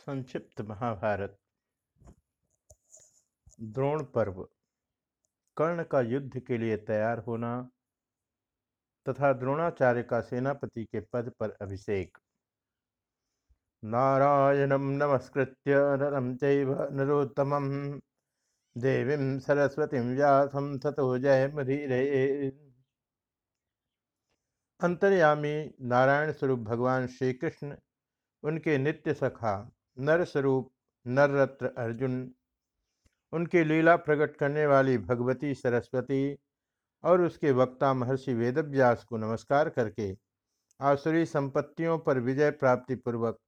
संक्षिप्त महाभारत। द्रोण पर्व। कर्ण का युद्ध के लिए तैयार होना तथा द्रोणाचार्य का सेनापति के पद पर अभिषेक। नारायणं नमस्कृत्य नरं चैव देवीं सरस्वतीं व्यासं ततो जयमुदीरे अंतर्यामी नारायण स्वरूप भगवान श्री कृष्ण उनके नित्य सखा नर स्वरूप नररत्न अर्जुन। उनकी लीला प्रकट करने वाली भगवती सरस्वती और उसके वक्ता महर्षि वेदव्यास को नमस्कार करके आसुरी संपत्तियों पर विजय प्राप्ति पूर्वक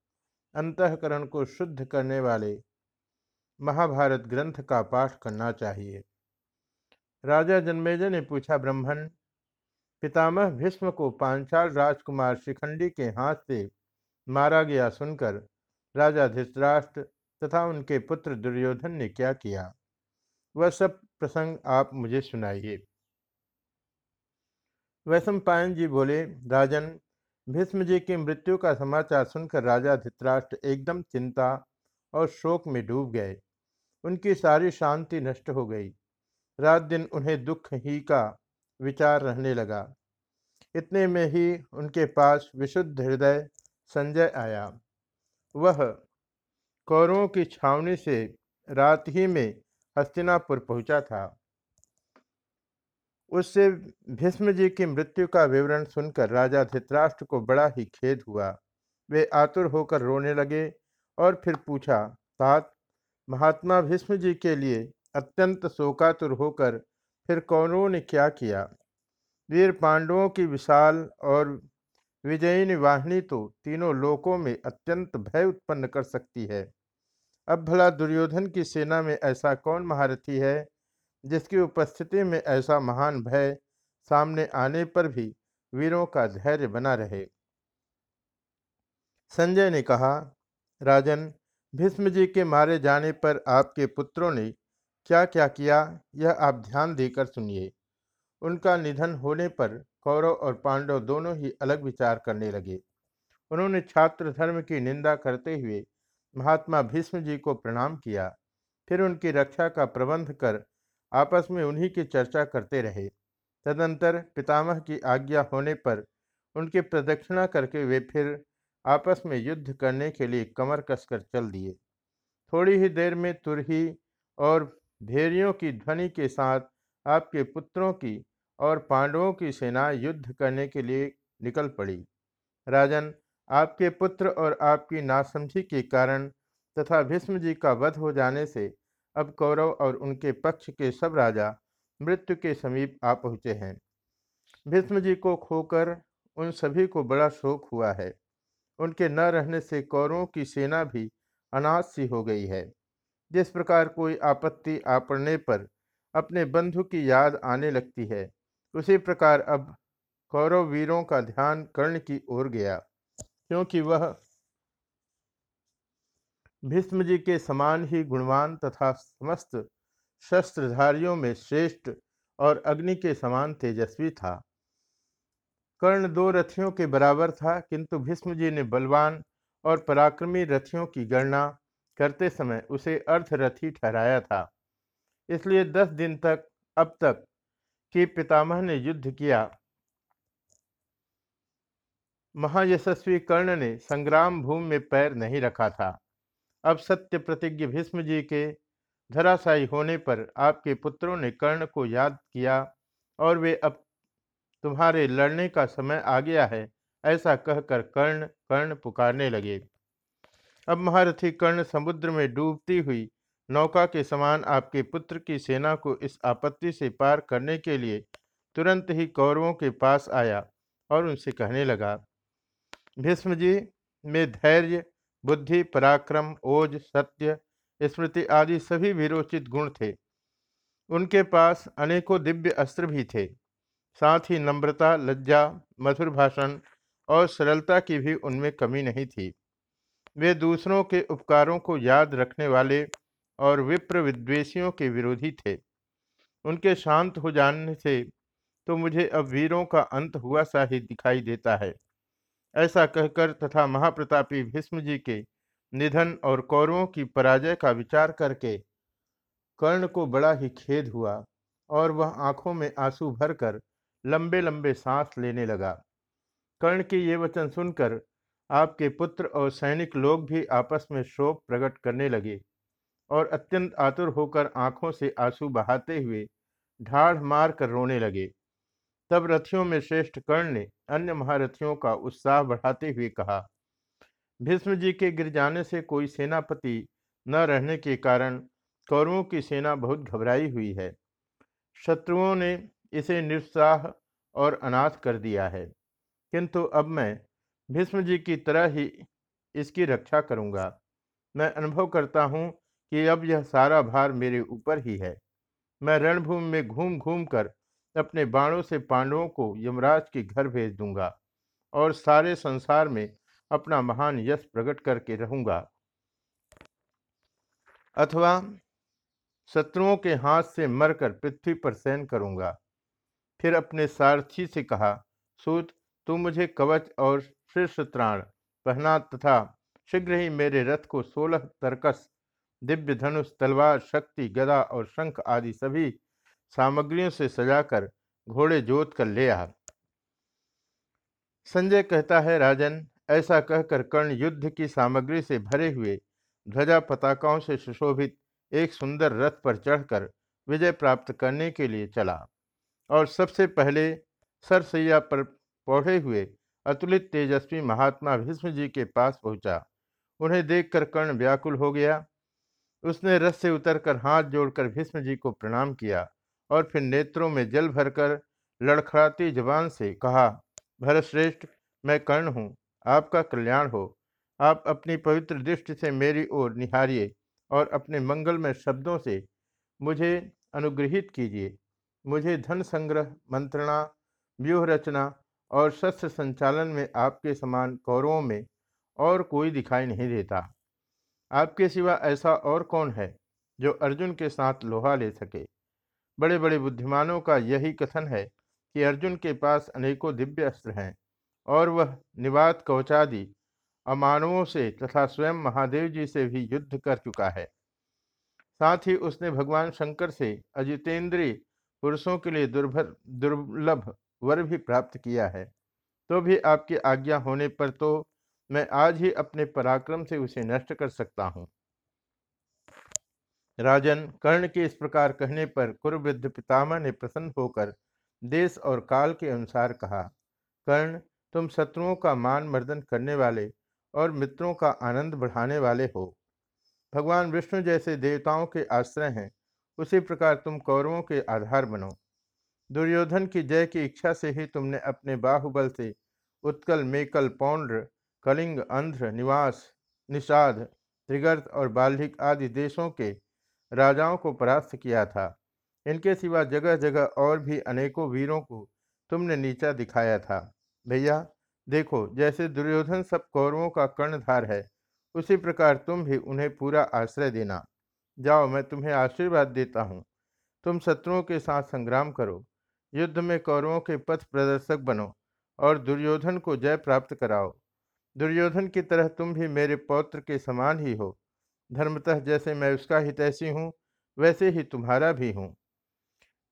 अंतकरण को शुद्ध करने वाले महाभारत ग्रंथ का पाठ करना चाहिए। राजा जन्मेजय ने पूछा, ब्राह्मण, पितामह भीष्म को पांचाल राजकुमार शिखंडी के हाथ से मारा गया सुनकर राजा धृतराष्ट्र तथा उनके पुत्र दुर्योधन ने क्या किया? वह सब प्रसंग आप मुझे सुनाइए। वैश्व पायन जी बोले, राजन, भीष्म जी की मृत्यु का समाचार सुनकर राजा धृतराष्ट्र एकदम चिंता और शोक में डूब गए। उनकी सारी शांति नष्ट हो गई। रात दिन उन्हें दुख ही का विचार रहने लगा। इतने में ही उनके पास विशुद्ध हृदय संजय आया। वह कौरवों की छावनी से रात ही में हस्तिनापुर पहुँचा था। उससे भीष्म जी की मृत्यु का विवरण सुनकर राजा धृतराष्ट्र को बड़ा ही खेद हुआ। वे आतुर होकर रोने लगे और फिर पूछा, तात, महात्मा भीष्म जी के लिए अत्यंत शोकातुर होकर फिर कौरवों ने क्या किया? वीर पांडवों की विशाल और विजयिनी वाहिनी तो तीनों लोकों में अत्यंत भय उत्पन्न कर सकती है। अब भला दुर्योधन की सेना में ऐसा कौन महारथी है, जिसकी उपस्थिति में ऐसा महान भय सामने आने पर भी वीरों का धैर्य बना रहे? संजय ने कहा, राजन, भीष्म जी के मारे जाने पर आपके पुत्रों ने क्या क्या किया, यह आप ध्यान देकर सुनिए। उनका निधन होने पर कौरव और पांडव दोनों ही अलग विचार करने लगे। उन्होंने छात्र धर्म की निंदा करते हुए महात्मा भीष्म जी को प्रणाम किया। फिर उनकी रक्षा का प्रबंध कर आपस में उन्हीं की चर्चा करते रहे। तदंतर पितामह की आज्ञा होने पर उनकी प्रदक्षिणा करके वे फिर आपस में युद्ध करने के लिए कमर कसकर चल दिए। थोड़ी ही देर में तुरही और भेरियों की ध्वनि के साथ आपके पुत्रों की और पांडवों की सेना युद्ध करने के लिए निकल पड़ी। राजन, आपके पुत्र और आपकी नासमझी के कारण तथा भीष्म जी का वध हो जाने से अब कौरव और उनके पक्ष के सब राजा मृत्यु के समीप आ पहुँचे हैं। भीष्म जी को खोकर उन सभी को बड़ा शोक हुआ है। उनके न रहने से कौरवों की सेना भी अनाथ सी हो गई है। जिस प्रकार कोई आपत्ति आ पर अपने बंधु की याद आने लगती है उसी प्रकार अब कौरव वीरों का ध्यान कर्ण की ओर गया, क्योंकि वह भीष्म जी के समान ही गुणवान तथा समस्त शस्त्रधारियों में श्रेष्ठ और अग्नि के समान तेजस्वी था। कर्ण दो रथियों के बराबर था, किंतु भीष्म जी ने बलवान और पराक्रमी रथियों की गणना करते समय उसे अर्धरथी ठहराया था। इसलिए दस दिन तक, अब तक कि पितामह ने युद्ध किया। महायशस्वी कर्ण ने संग्राम भूमि में पैर नहीं रखा था। अब सत्य प्रतिज्ञ भीष्म जी के धराशायी होने पर आपके पुत्रों ने कर्ण को याद किया और वे अब तुम्हारे लड़ने का समय आ गया है, ऐसा कहकर कर्ण कर्ण पुकारने लगे। अब महारथी कर्ण समुद्र में डूबती हुई नौका के समान आपके पुत्र की सेना को इस आपत्ति से पार करने के लिए तुरंत ही कौरवों के पास आया और उनसे कहने लगा, भीष्म जी, में धैर्य, बुद्धि, पराक्रम, ओज, सत्य, स्मृति आदि सभी विरोचित गुण थे। उनके पास अनेकों दिव्य अस्त्र भी थे। साथ ही नम्रता, लज्जा, मधुर भाषण और सरलता की भी उनमें कमी नहीं थी। वे दूसरों के उपकारों को याद रखने वाले और विप्र विद्वेषियों के विरोधी थे। उनके शांत हो जाने से तो मुझे अब वीरों का अंत हुआ सा ही दिखाई देता है। ऐसा कहकर तथा महाप्रतापी भीष्म जी के निधन और कौरवों की पराजय का विचार करके कर्ण को बड़ा ही खेद हुआ और वह आँखों में आँसू भरकर लंबे लंबे सांस लेने लगा। कर्ण के ये वचन सुनकर आपके पुत्र और सैनिक लोग भी आपस में शोक प्रकट करने लगे। और अत्यंत आतुर होकर आँखों से आँसू बहाते हुए ढाढ़ मार कर रोने लगे। तब रथियों में श्रेष्ठ कर्ण ने अन्य महारथियों का उत्साह बढ़ाते हुए कहा, भीष्म जी के गिर जाने से कोई सेनापति न रहने के कारण कौरवों की सेना बहुत घबराई हुई है। शत्रुओं ने इसे निरुत्साह और अनाथ कर दिया है। किंतु अब मैं भीष्म जी की तरह ही इसकी रक्षा करूँगा। मैं अनुभव करता हूँ कि अब यह सारा भार मेरे ऊपर ही है। मैं रणभूमि में घूम घूम कर अपने बाणों से पांडवों को यमराज के घर भेज दूँगा और सारे संसार में अपना महान यश प्रकट करके रहूँगा। अथवा शत्रुओं के हाथ से मरकर पृथ्वी पर सैन करूँगा। फिर अपने सारथी से कहा, सूत, तू मुझे कवच और शीर्ष त्राण पहना तथा शीघ्र ही मेरे रथ को सोलह तरकस दिव्य धनुष, तलवार, शक्ति, गदा और शंख आदि सभी सामग्रियों से सजाकर घोड़े जोत कर ले आ। संजय कहता है, राजन, ऐसा कहकर कर्ण युद्ध की सामग्री से भरे हुए ध्वजा पताकाओं से सुशोभित एक सुंदर रथ पर चढ़कर विजय प्राप्त करने के लिए चला और सबसे पहले सरसैया पर पौधे हुए अतुलित तेजस्वी महात्मा भीष्म जी के पास पहुँचा। उन्हें देखकर कर्ण व्याकुल हो गया उसने रस से उतरकर हाथ जोड़कर भीष्म जी को प्रणाम किया और फिर नेत्रों में जल भरकर लड़खड़ाती जबान से कहा, भरतश्रेष्ठ, मैं कर्ण हूँ, आपका कल्याण हो। आप अपनी पवित्र दृष्टि से मेरी ओर निहारिए और अपने मंगलमय शब्दों से मुझे अनुग्रहित कीजिए। मुझे धन संग्रह, मंत्रणा, व्यूह रचना और शस्त्र संचालन में आपके समान कौरवों में और कोई दिखाई नहीं देता। आपके सिवा ऐसा और कौन है, जो अर्जुन के साथ लोहा ले सके? बड़े बड़े बुद्धिमानों का यही कथन है कि अर्जुन के पास अनेकों दिव्य अस्त्र हैं, और वह निवात कवचादि अमानवों से तथा स्वयं महादेव जी से भी युद्ध कर चुका है। साथ ही उसने भगवान शंकर से अजितेंद्रीय पुरुषों के लिए दुर्भर, दुर्लभ वर भी प्राप्त किया है। तो भी आपकी आज्ञा होने पर तो मैं आज ही अपने पराक्रम से उसे नष्ट कर सकता हूँ। राजन कर्ण के इस प्रकार कहने पर कुरुवृद्ध पितामह ने प्रसन्न होकर देश और काल के अनुसार कहा, कर्ण, तुम शत्रुओं का मान मर्दन करने वाले और मित्रों का आनंद बढ़ाने वाले हो। भगवान विष्णु जैसे देवताओं के आश्रय हैं, उसी प्रकार तुम कौरवों के आधार बनो। दुर्योधन की जय की इच्छा से ही तुमने अपने बाहुबल से उत्कल मेकल पौंड्र कलिंग, अंध्र, निवास, निषाद, त्रिगर्त और बाल्हिक आदि देशों के राजाओं को परास्त किया था। इनके सिवा जगह जगह और भी अनेकों वीरों को तुमने नीचा दिखाया था। भैया, देखो, जैसे दुर्योधन सब कौरवों का कर्णधार है, उसी प्रकार तुम भी उन्हें पूरा आश्रय देना। जाओ, मैं तुम्हें आशीर्वाद देता हूँ। तुम शत्रुओं के साथ संग्राम करो, युद्ध में कौरवों के पथ प्रदर्शक बनो और दुर्योधन को जय प्राप्त कराओ। दुर्योधन की तरह तुम भी मेरे पौत्र के समान ही हो। धर्मतः जैसे मैं उसका हितैषी हूँ, वैसे ही तुम्हारा भी हूँ।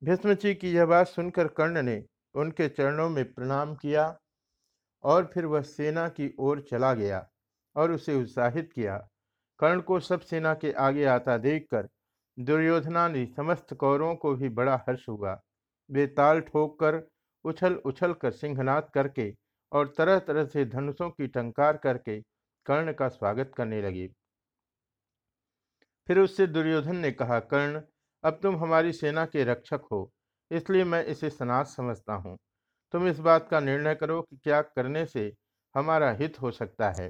भीष्मची की यह बात सुनकर कर्ण ने उनके चरणों में प्रणाम किया और फिर वह सेना की ओर चला गया और उसे उत्साहित किया। कर्ण को सब सेना के आगे आता देखकर दुर्योधना ने समस्त कौरों को भी बड़ा हर्ष हुआ। वे ताल ठोक कर उछल उछल कर सिंहनाद करके और तरह तरह से धनुषों की टंकार करके कर्ण का स्वागत करने लगे। फिर उससे दुर्योधन ने कहा, कर्ण, अब तुम हमारी सेना के रक्षक हो, इसलिए मैं इसे सनात समझता हूँ। तुम इस बात का निर्णय करो कि क्या करने से हमारा हित हो सकता है।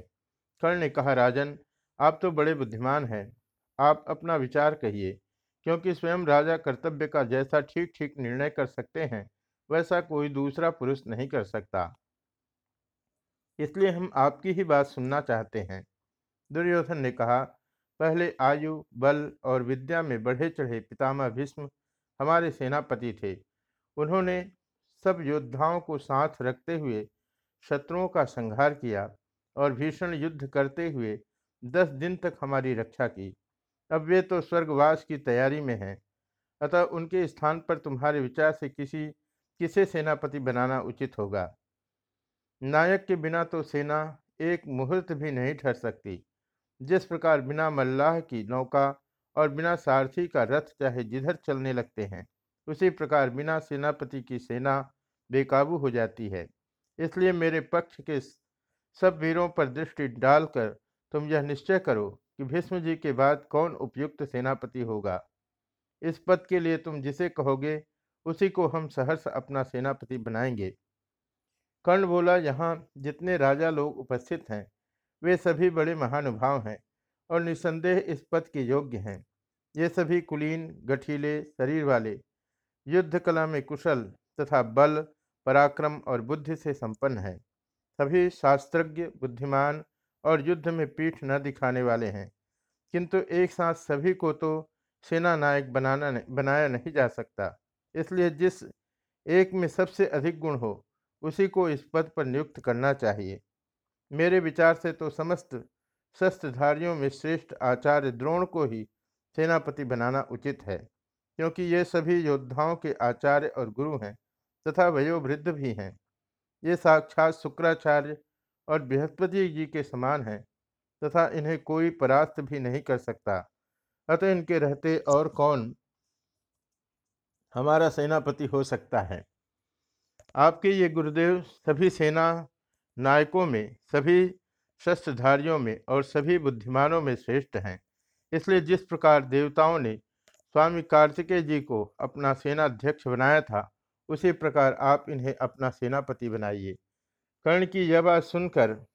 कर्ण ने कहा, राजन, आप तो बड़े बुद्धिमान हैं। आप अपना विचार कहिए, क्योंकि स्वयं राजा कर्तव्य का जैसा ठीक ठीक निर्णय कर सकते हैं, वैसा कोई दूसरा पुरुष नहीं कर सकता। इसलिए हम आपकी ही बात सुनना चाहते हैं। दुर्योधन ने कहा, पहले आयु, बल और विद्या में बढ़े चढ़े पितामह भीष्म हमारे सेनापति थे। उन्होंने सब योद्धाओं को साथ रखते हुए शत्रुओं का संहार किया और भीषण युद्ध करते हुए दस दिन तक हमारी रक्षा की। अब वे तो स्वर्गवास की तैयारी में हैं। अतः उनके स्थान पर तुम्हारे विचार से किसी, किसे सेनापति बनाना उचित होगा? नायक के बिना तो सेना एक मुहूर्त भी नहीं ठहर सकती। जिस प्रकार बिना मल्लाह की नौका और बिना सारथी का रथ चाहे जिधर चलने लगते हैं, उसी प्रकार बिना सेनापति की सेना बेकाबू हो जाती है। इसलिए मेरे पक्ष के सब वीरों पर दृष्टि डालकर तुम यह निश्चय करो कि भीष्म जी के बाद कौन उपयुक्त सेनापति होगा। इस पद के लिए तुम जिसे कहोगे, उसी को हम सहर्ष अपना सेनापति बनाएँगे। कर्ण बोला, यहाँ जितने राजा लोग उपस्थित हैं, वे सभी बड़े महानुभाव हैं और निसंदेह इस पद के योग्य हैं। ये सभी कुलीन, गठीले, शरीर वाले, युद्ध कला में कुशल तथा बल, पराक्रम और बुद्धि से संपन्न है। सभी शास्त्रज्ञ, बुद्धिमान और युद्ध में पीठ न दिखाने वाले हैं। किंतु एक साथ सभी को तो सेना नायक बनाना बनाया नहीं जा सकता। इसलिए जिस एक में सबसे अधिक गुण हो उसी को इस पद पर नियुक्त करना चाहिए। मेरे विचार से तो समस्त शस्त्रधारियों में श्रेष्ठ आचार्य द्रोण को ही सेनापति बनाना उचित है, क्योंकि ये सभी योद्धाओं के आचार्य और गुरु हैं तथा वयोवृद्ध भी हैं। ये साक्षात शुक्राचार्य और बृहस्पति जी के समान हैं तथा इन्हें कोई परास्त भी नहीं कर सकता। अतः इनके रहते और कौन हमारा सेनापति हो सकता है? आपके ये गुरुदेव सभी सेना नायकों में, सभी शस्त्रधारियों में और सभी बुद्धिमानों में श्रेष्ठ हैं। इसलिए जिस प्रकार देवताओं ने स्वामी कार्तिकेय जी को अपना सेनाध्यक्ष बनाया था, उसी प्रकार आप इन्हें अपना सेनापति बनाइए। कर्ण की यह बात सुनकर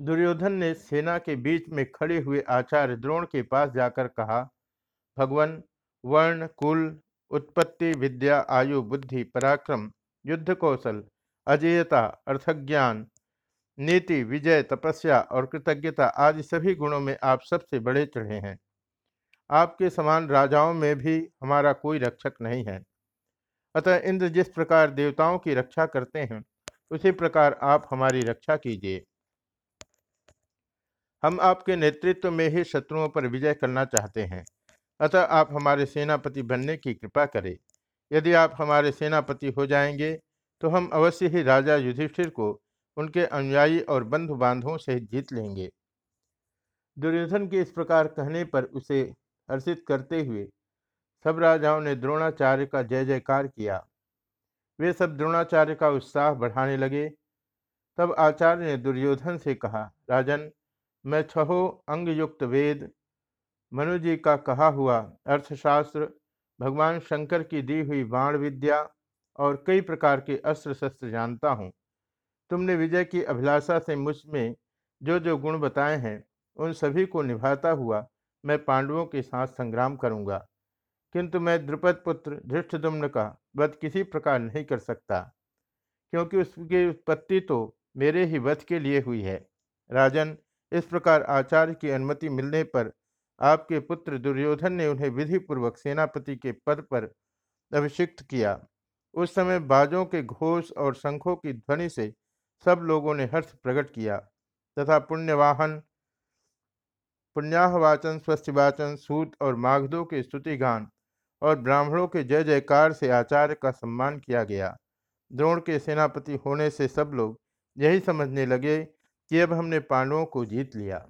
दुर्योधन ने सेना के बीच में खड़े हुए आचार्य द्रोण के पास जाकर कहा, भगवान, वर्ण, कुल उत्पत्ति, विद्या, आयु, बुद्धि, पराक्रम युद्ध कौशल अजेयता, अर्थज्ञान, नीति, विजय, तपस्या और कृतज्ञता आदि सभी गुणों में आप सबसे बड़े चढ़े हैं। आपके समान राजाओं में भी हमारा कोई रक्षक नहीं है। अतः इंद्र जिस प्रकार देवताओं की रक्षा करते हैं, उसी प्रकार आप हमारी रक्षा कीजिए। हम आपके नेतृत्व में ही शत्रुओं पर विजय करना चाहते हैं। अतः आप हमारे सेनापति बनने की कृपा करें। यदि आप हमारे सेनापति हो जाएँगे तो हम अवश्य ही राजा युधिष्ठिर को उनके अनुयायी और बंधु बांधवों से जीत लेंगे। दुर्योधन के इस प्रकार कहने पर उसे हर्षित करते हुए सब राजाओं ने द्रोणाचार्य का जय जयकार किया। वे सब द्रोणाचार्य का उत्साह बढ़ाने लगे। तब आचार्य ने दुर्योधन से कहा, राजन, मैं छहो अंगयुक्त वेद मनु जी का कहा हुआ अर्थशास्त्र भगवान शंकर की दी हुई बाण विद्या और कई प्रकार के अस्त्र शस्त्र जानता हूँ। तुमने विजय की अभिलाषा से मुझमें जो जो गुण बताए हैं, उन सभी को निभाता हुआ मैं पांडवों के साथ संग्राम करूँगा। किंतु मैं द्रुपद पुत्र धृष्टदुम्न का वध किसी प्रकार नहीं कर सकता, क्योंकि उसकी उत्पत्ति तो मेरे ही वध के लिए हुई है। राजन, इस प्रकार आचार्य की अनुमति मिलने पर आपके पुत्र दुर्योधन ने उन्हें विधिपूर्वक सेनापति के पद पर अभिषिक्त किया। उस समय बाजों के घोष और शंखों की ध्वनि से सब लोगों ने हर्ष प्रकट किया तथा पुण्यवाहन, पुण्याहवाचन, स्वस्तिवाचन, सूत और माघदों के स्तुतिगान और ब्राह्मणों के जय जयकार से आचार्य का सम्मान किया गया। द्रोण के सेनापति होने से सब लोग यही समझने लगे कि अब हमने पांडवों को जीत लिया।